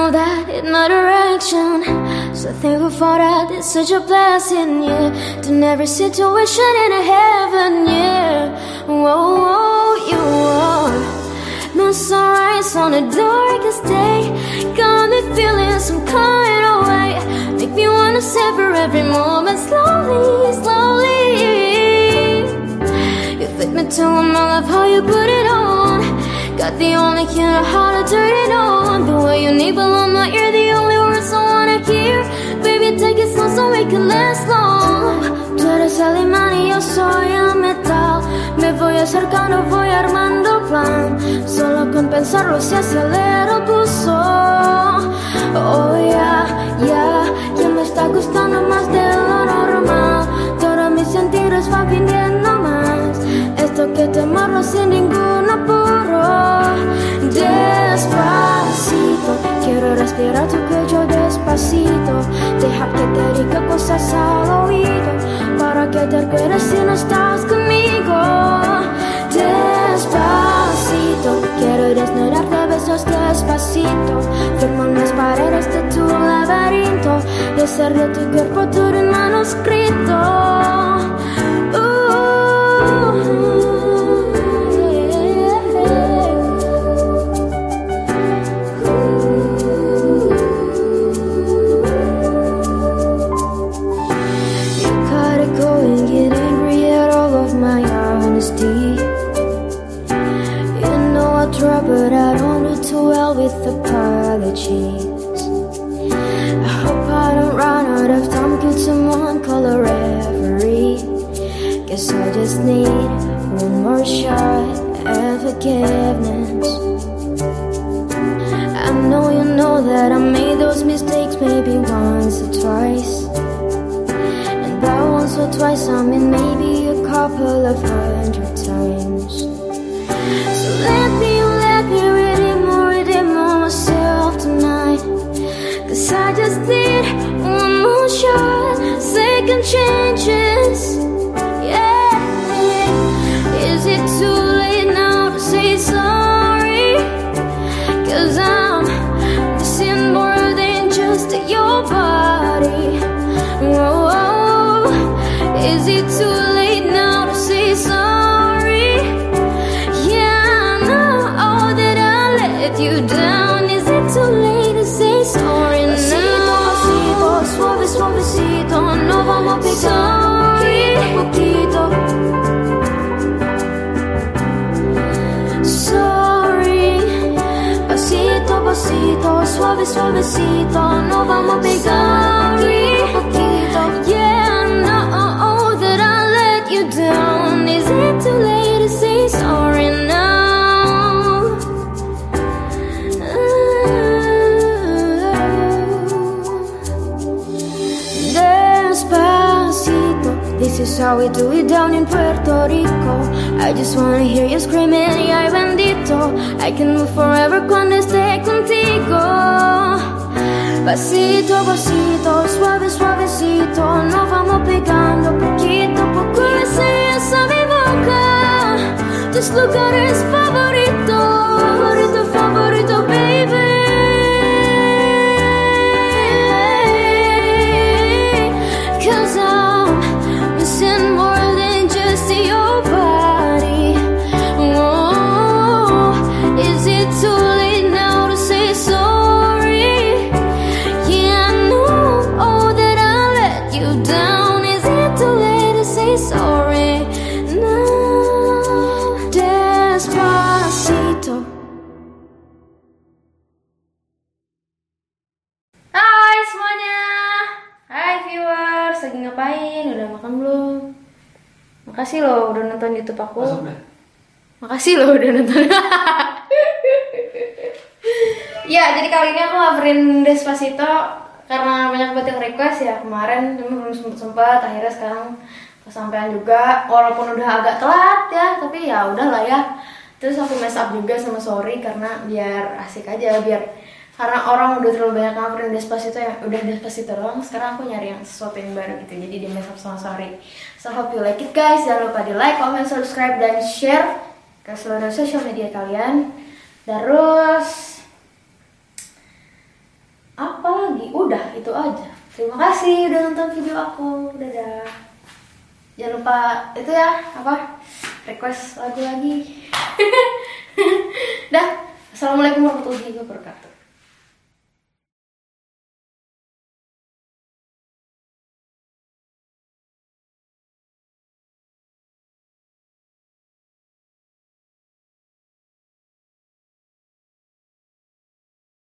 know that in my direction. So thankful for that, it's such a blessing, yeah. To every situation in a heaven, yeah. Whoa, whoa, you are my sunrise on the darkest day. Got me feeling some kind of way. Make me wanna savor every moment slowly, slowly. You fit me to my love, how you put it on. Got the only key to how to turn it on. The way long. Tú eres el imán y yo soy el metal. Me voy acercando, voy armando plan. Solo con pensarlo se acelera el pulso. Oh, yeah, yeah, ya me está gustando más de Deja que te diga cosas al oído. Para que te acuerdes si no estás conmigo. Despacito, quiero desnudarte besos despacito. Firmo en las paredes de tu laberinto. Y hacer de tu cuerpo todo un manuscrito. Guess I just need one more shot at forgiveness. I know you know that I made those mistakes maybe once or twice. And by once or twice, I mean maybe a couple of hundred times. So let me, let me redeem or redeem myself tonight. Cause I just need one more shot, second chances. Is it too late now to say sorry? Cause I'm missing more than just your body. Whoa, is it too late now to say sorry? Yeah, I know that I let you down. Is it too late to say sorry now? Suave, suavecito, no vamos a pegar suave, suavecito, no vamos a pegar this is how we do it down in Puerto Rico. I just wanna hear you screaming, ay bendito. I can move forever cuando esté contigo. Pasito, pasito, suave, suavecito. Nos vamos pegando poquito poco. Deseas a mi boca tus lugares favoritos. Viewers Lagi ngapain? Udah makan belum? Makasih loh udah nonton youtube aku Masuk deh. Makasih loh udah nonton Ya jadi kali ini aku coverin Despacito Karena banyak banget yang request ya kemarin Cuma belum sempet-sempet Akhirnya sekarang kesampaian juga Walaupun udah agak telat ya Tapi ya udahlah ya Terus aku mess up juga sama sorry Karena biar asik aja Biar karena orang udah terlalu banyak coverin Despacito yang udah Despacito doang sekarang aku nyari yang sesuatu yang baru gitu. Jadi di mess up sama sorry so hope you like it guys. Jangan lupa di like comment subscribe dan share ke seluruh social media kalian. Terus apa lagi? Udah itu aja. Terima kasih udah nonton video aku. Dadah. Jangan lupa itu ya apa? Request lagu lagi. Dah. Assalamualaikum warahmatullahi wabarakatuh